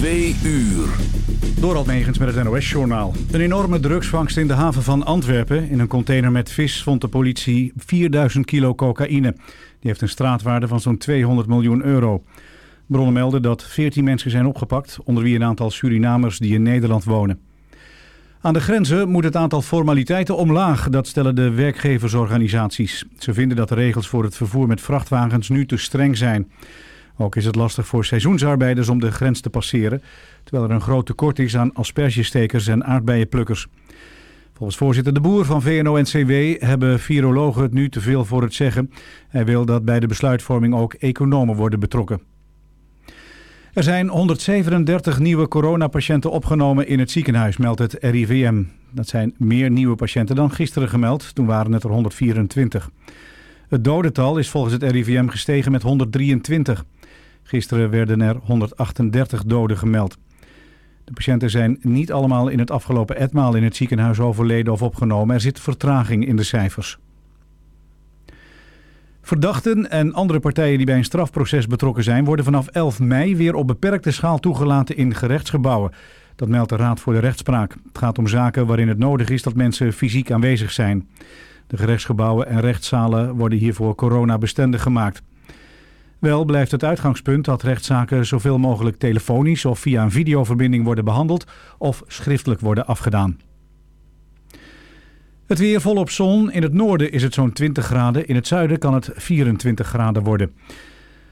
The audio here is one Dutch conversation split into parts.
Twee uur. Door Negens met het NOS-journaal. Een enorme drugsvangst in de haven van Antwerpen. In een container met vis vond de politie 4000 kilo cocaïne. Die heeft een straatwaarde van zo'n 200 miljoen euro. Bronnen melden dat 14 mensen zijn opgepakt, onder wie een aantal Surinamers die in Nederland wonen. Aan de grenzen moet het aantal formaliteiten omlaag, dat stellen de werkgeversorganisaties. Ze vinden dat de regels voor het vervoer met vrachtwagens nu te streng zijn. Ook is het lastig voor seizoensarbeiders om de grens te passeren, terwijl er een groot tekort is aan aspergestekers en aardbeienplukkers. Volgens voorzitter De Boer van VNO-NCW hebben virologen het nu te veel voor het zeggen. Hij wil dat bij de besluitvorming ook economen worden betrokken. Er zijn 137 nieuwe coronapatiënten opgenomen in het ziekenhuis, meldt het RIVM. Dat zijn meer nieuwe patiënten dan gisteren gemeld, toen waren het er 124. Het dodental is volgens het RIVM gestegen met 123. Gisteren werden er 138 doden gemeld. De patiënten zijn niet allemaal in het afgelopen etmaal in het ziekenhuis overleden of opgenomen. Er zit vertraging in de cijfers. Verdachten en andere partijen die bij een strafproces betrokken zijn... worden vanaf 11 mei weer op beperkte schaal toegelaten in gerechtsgebouwen. Dat meldt de Raad voor de Rechtspraak. Het gaat om zaken waarin het nodig is dat mensen fysiek aanwezig zijn. De gerechtsgebouwen en rechtszalen worden hiervoor coronabestendig gemaakt. Wel blijft het uitgangspunt dat rechtszaken zoveel mogelijk telefonisch of via een videoverbinding worden behandeld of schriftelijk worden afgedaan. Het weer volop zon. In het noorden is het zo'n 20 graden. In het zuiden kan het 24 graden worden.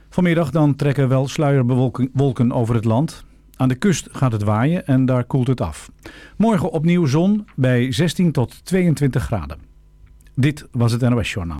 Vanmiddag dan trekken wel sluierbewolken over het land. Aan de kust gaat het waaien en daar koelt het af. Morgen opnieuw zon bij 16 tot 22 graden. Dit was het NOS Journaal.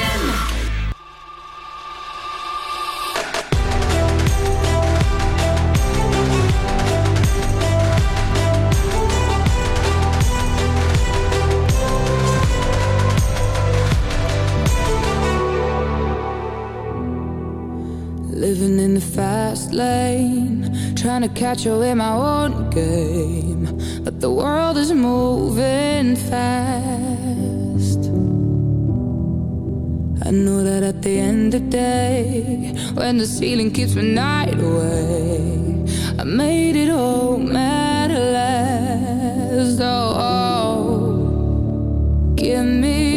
Trying to catch you in my own game. But the world is moving fast. I know that at the end of the day, when the ceiling keeps my night away, I made it all matter less. Oh, oh. give me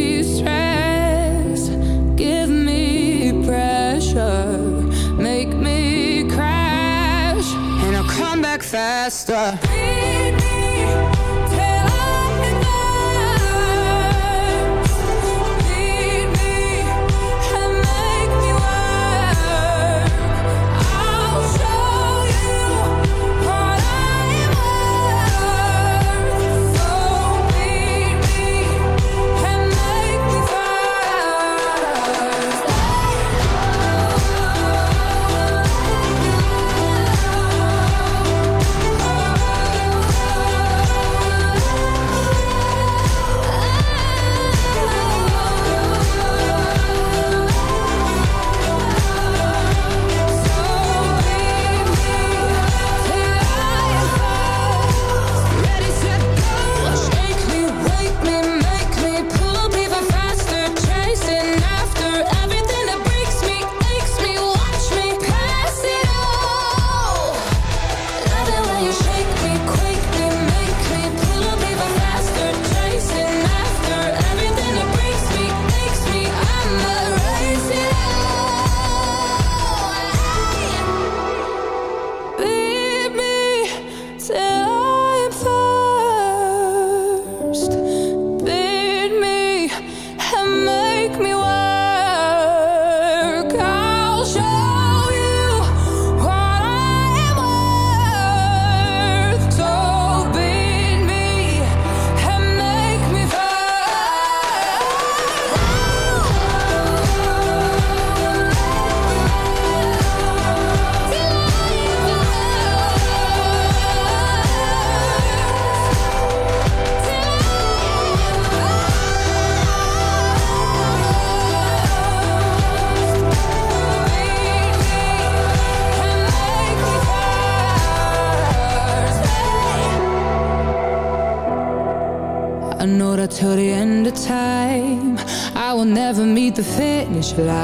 uh, light.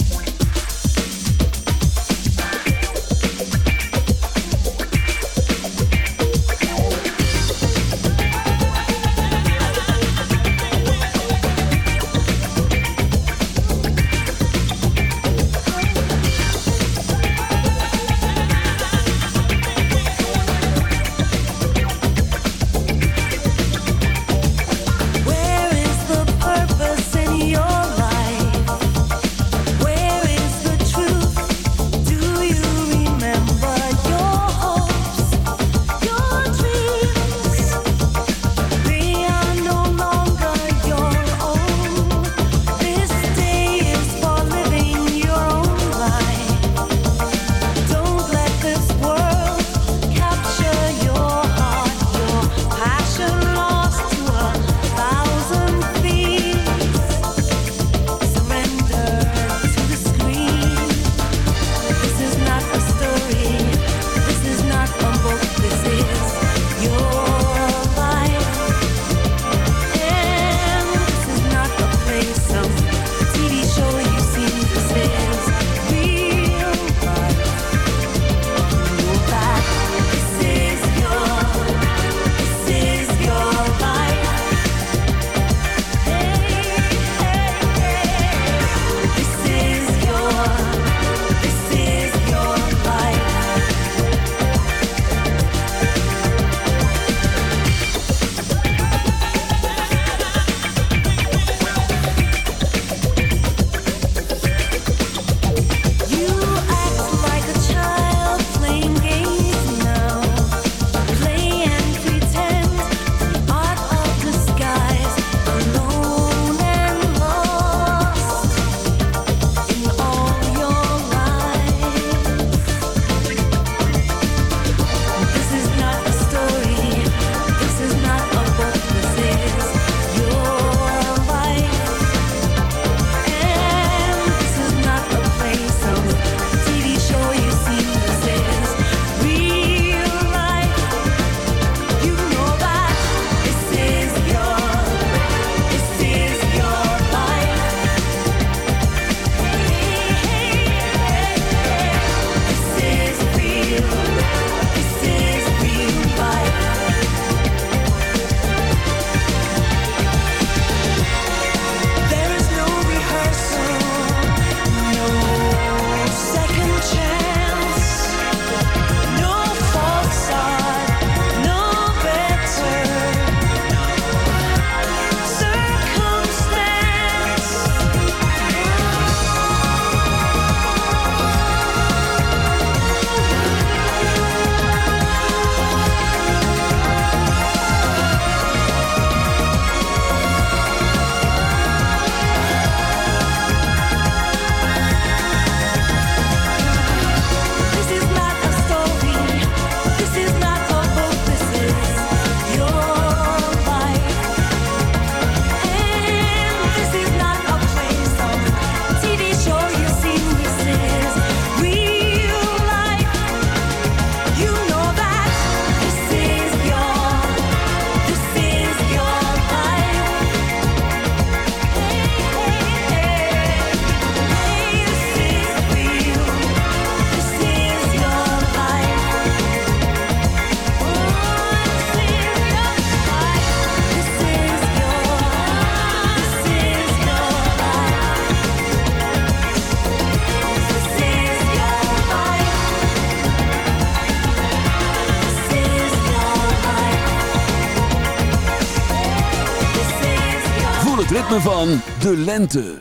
lente.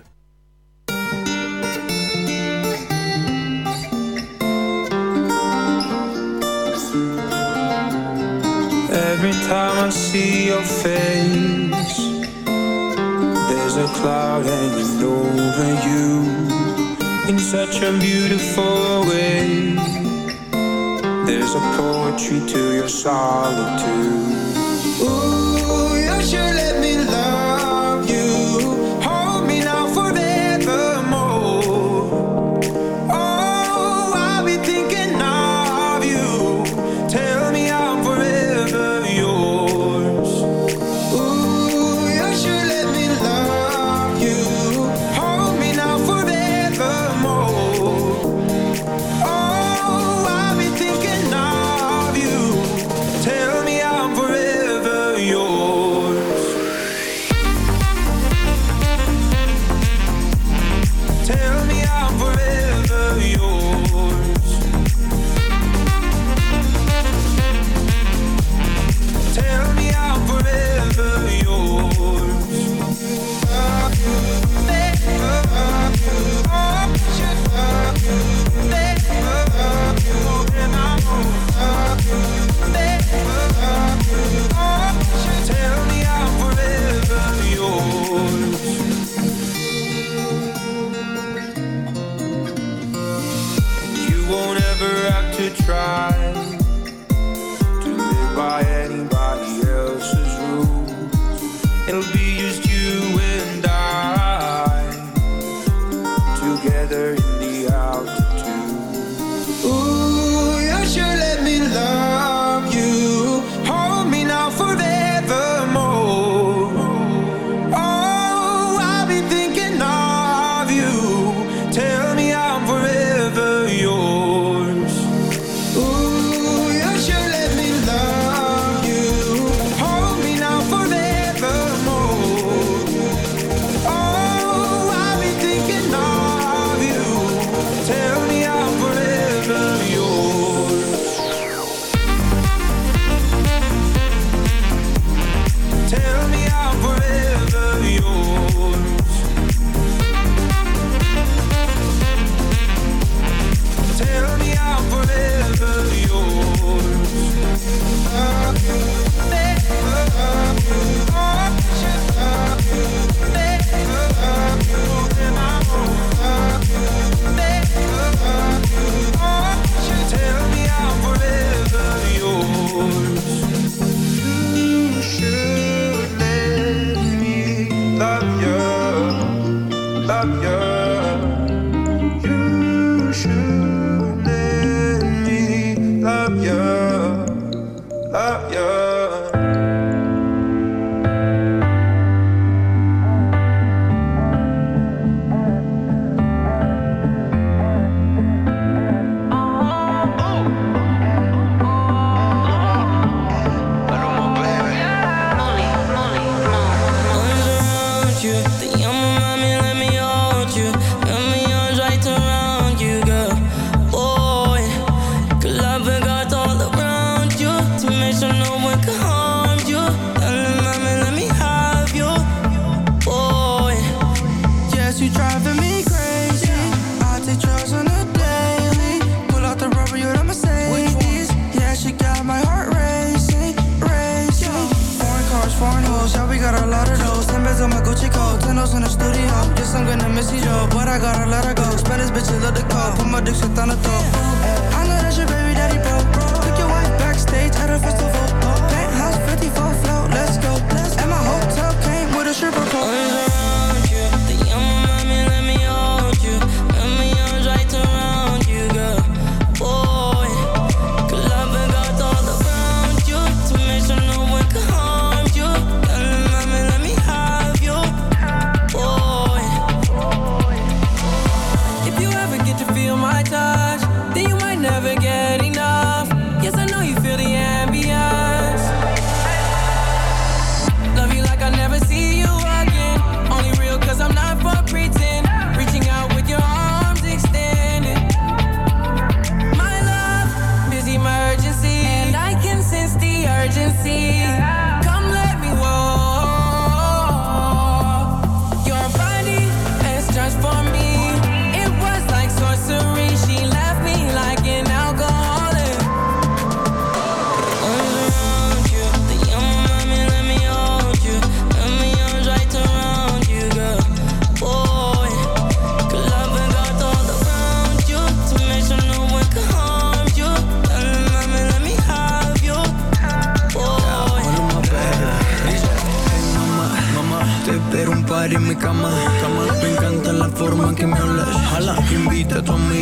get to feel my touch.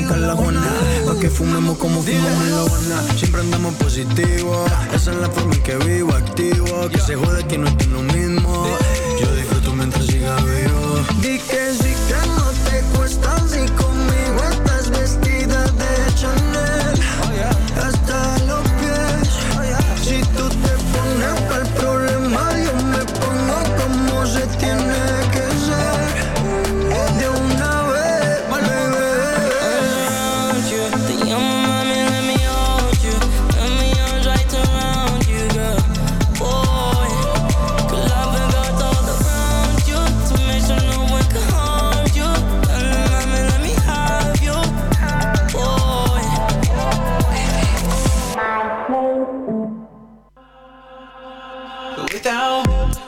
rica la guana. Pa' que fumemos como fumamos en la guana. Siempre andamos positivos. Esa es la forma en que vivo, activo. Que se jode que no estoy lo mismo. without hope.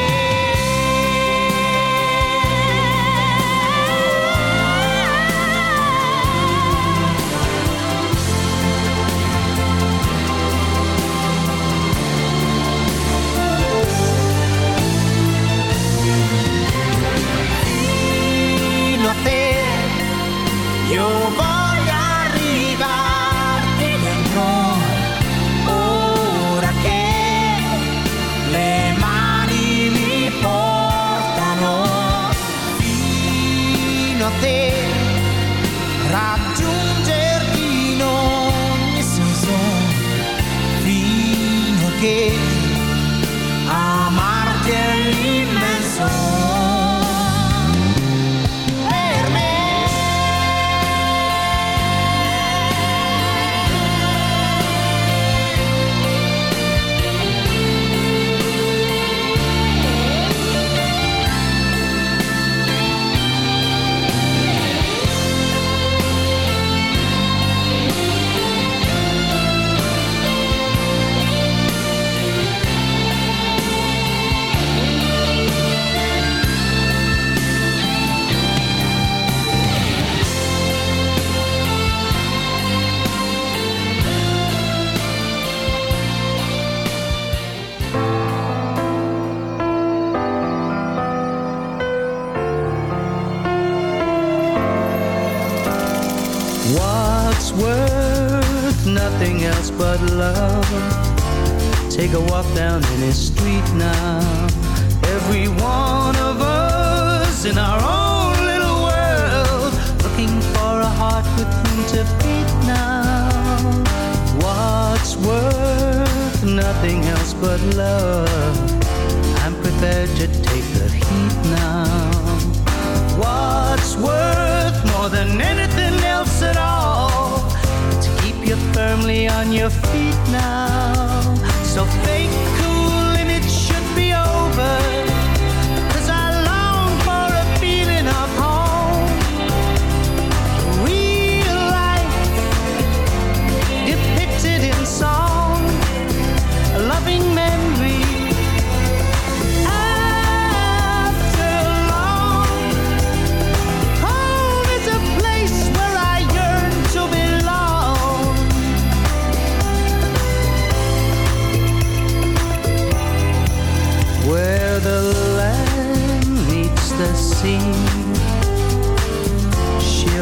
firmly on your feet now. So fake.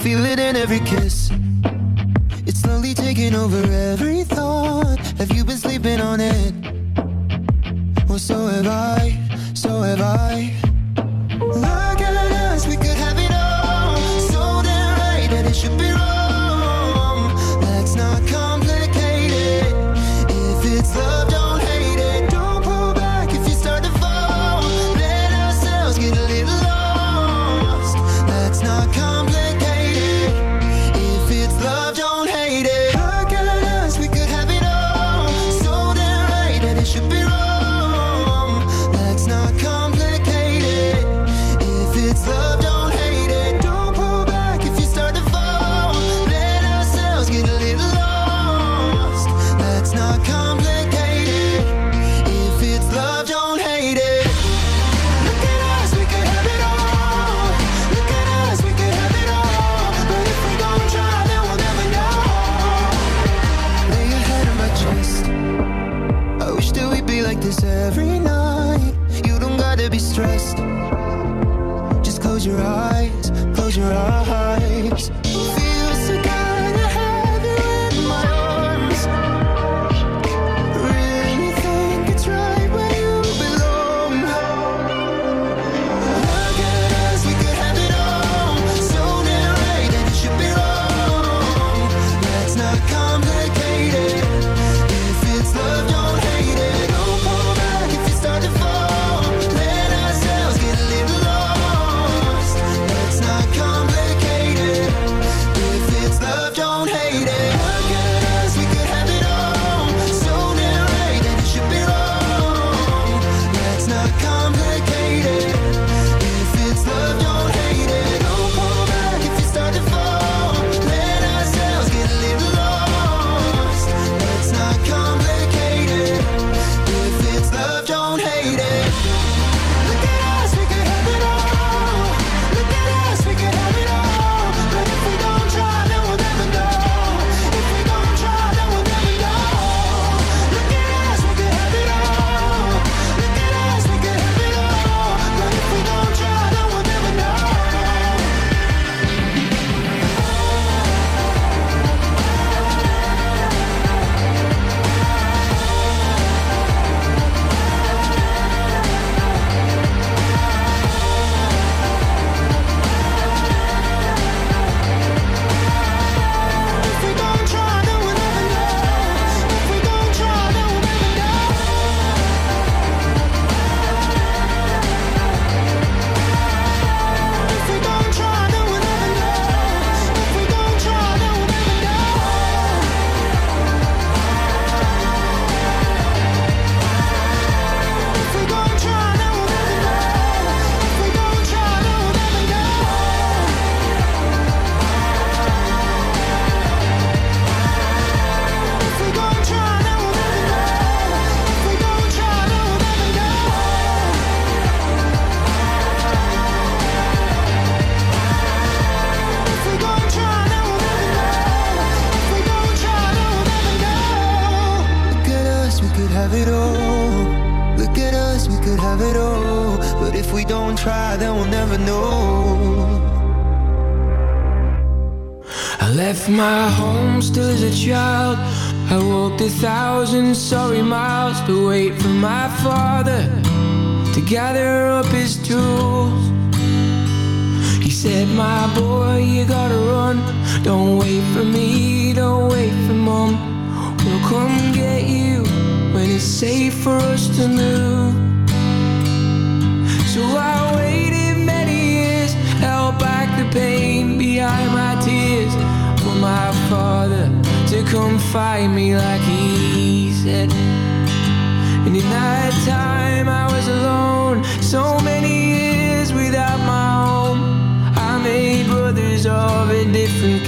feel it in every kiss.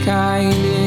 Kind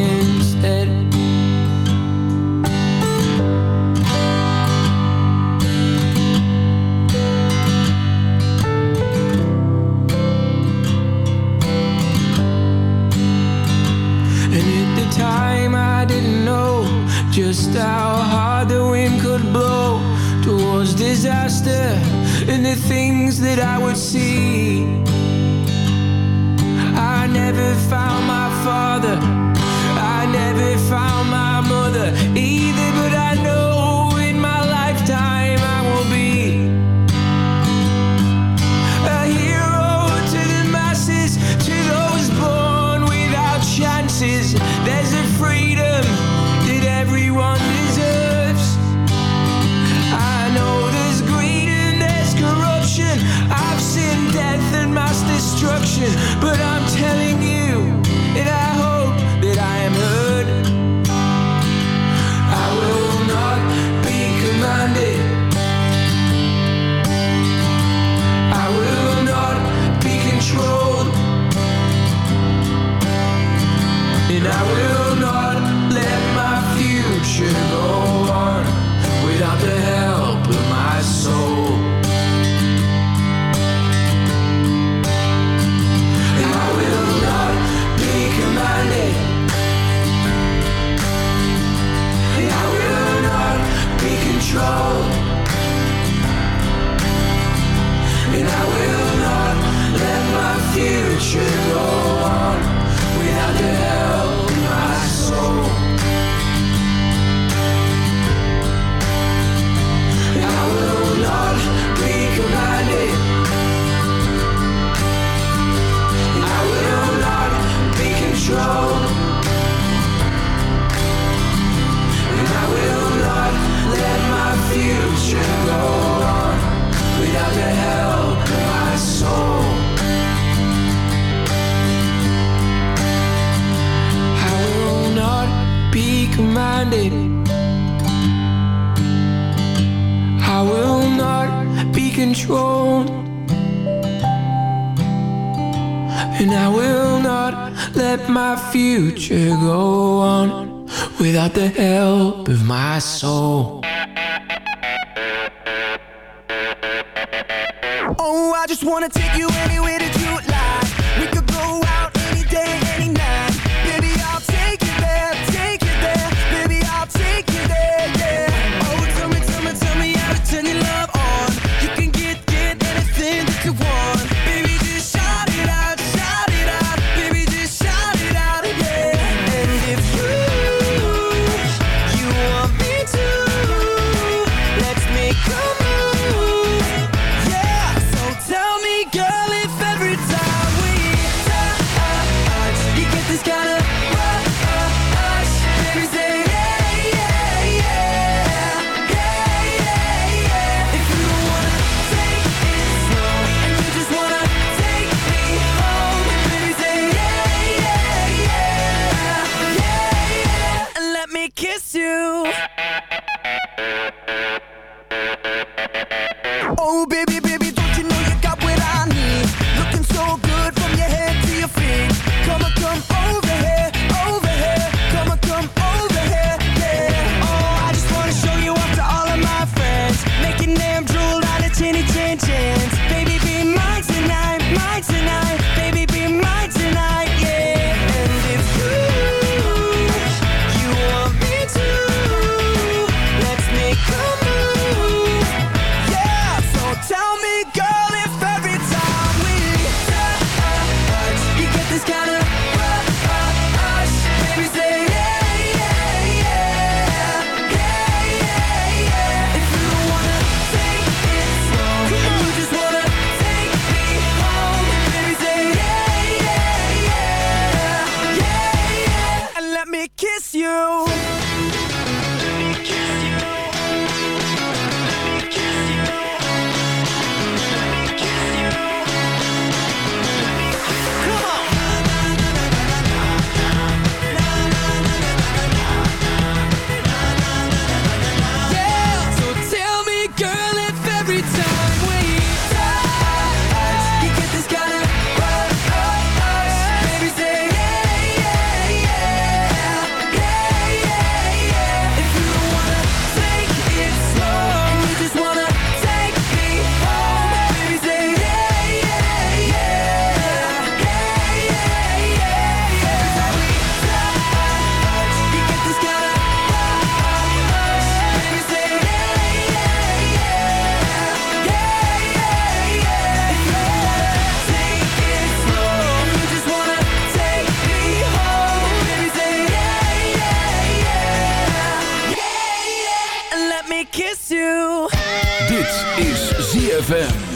ZFM.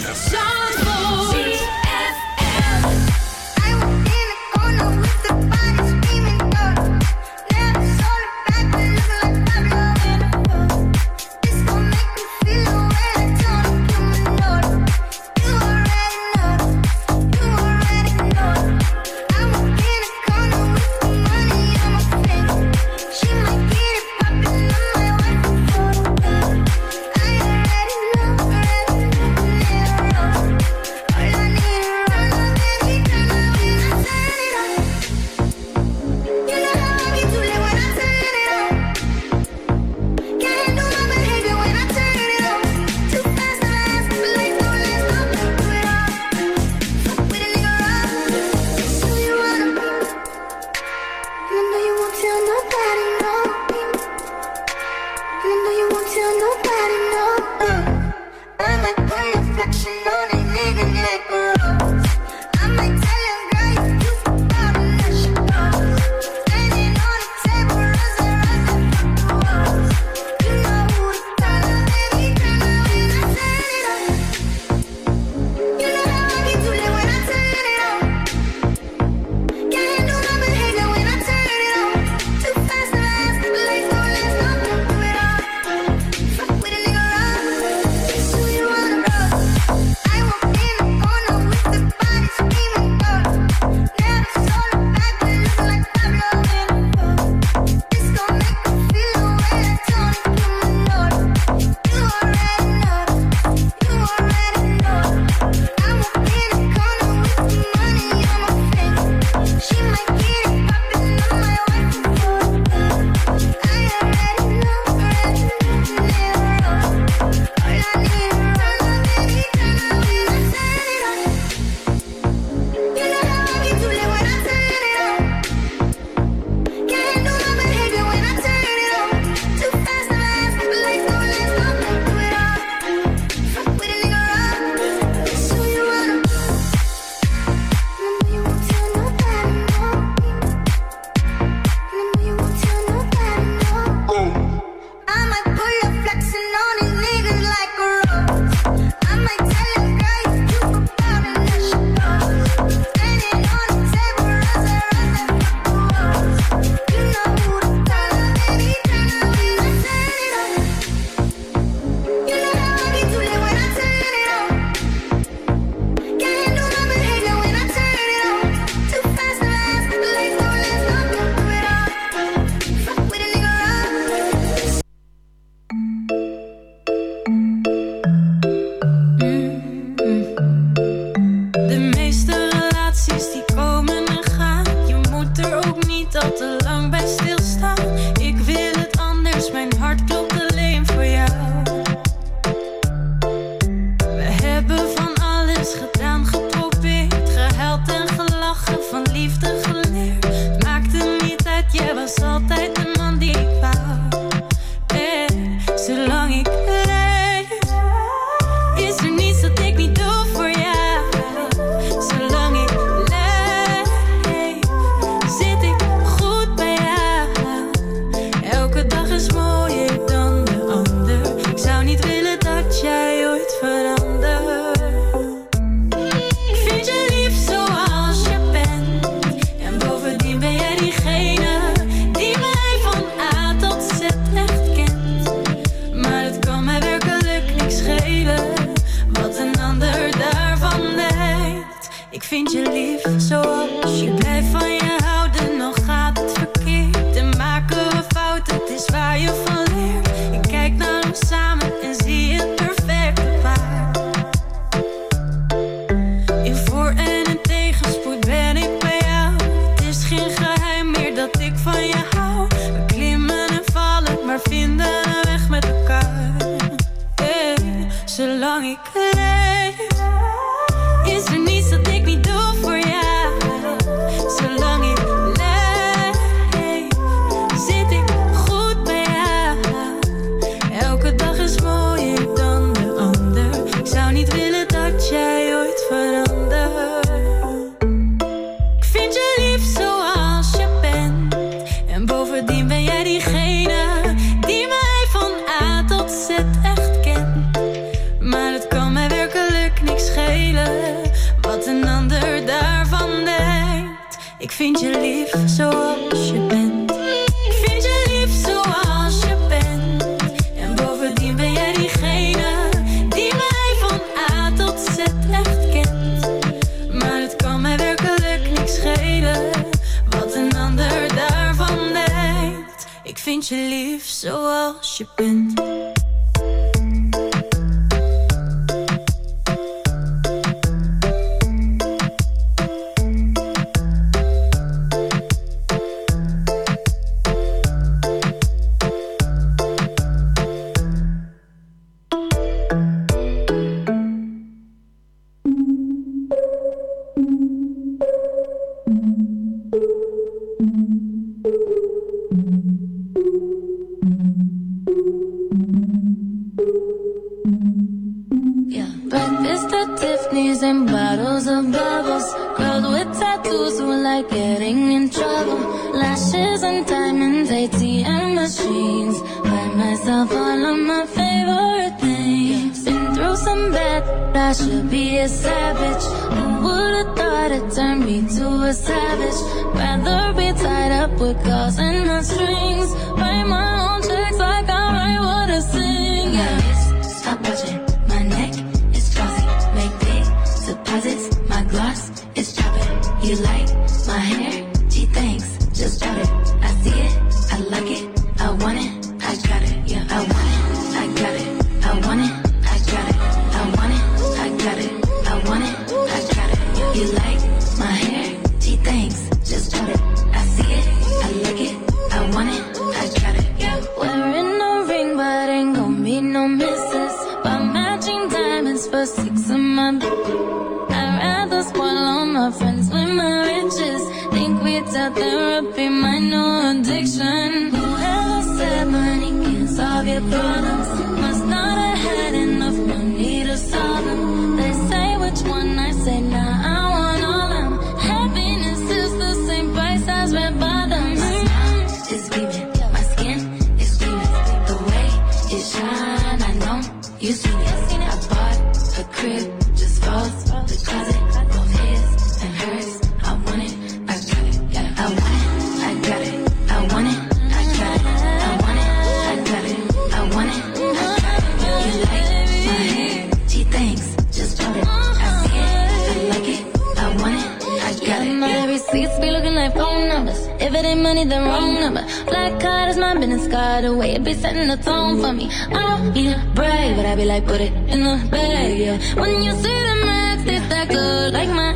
for me. I don't need brave, but I be like, put it in the bag, yeah. When you see the max, it's that good, like my,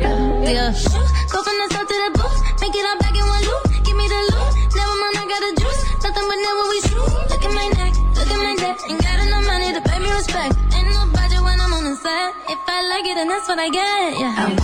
yeah. Shoes, go from the south to the booth, make it all back in one loop. Give me the loot, never mind, I got the juice. Nothing but never we shoot. Look at my neck, look at my neck. Ain't got enough money to pay me respect. Ain't no budget when I'm on the set. If I like it, then that's what I get, yeah.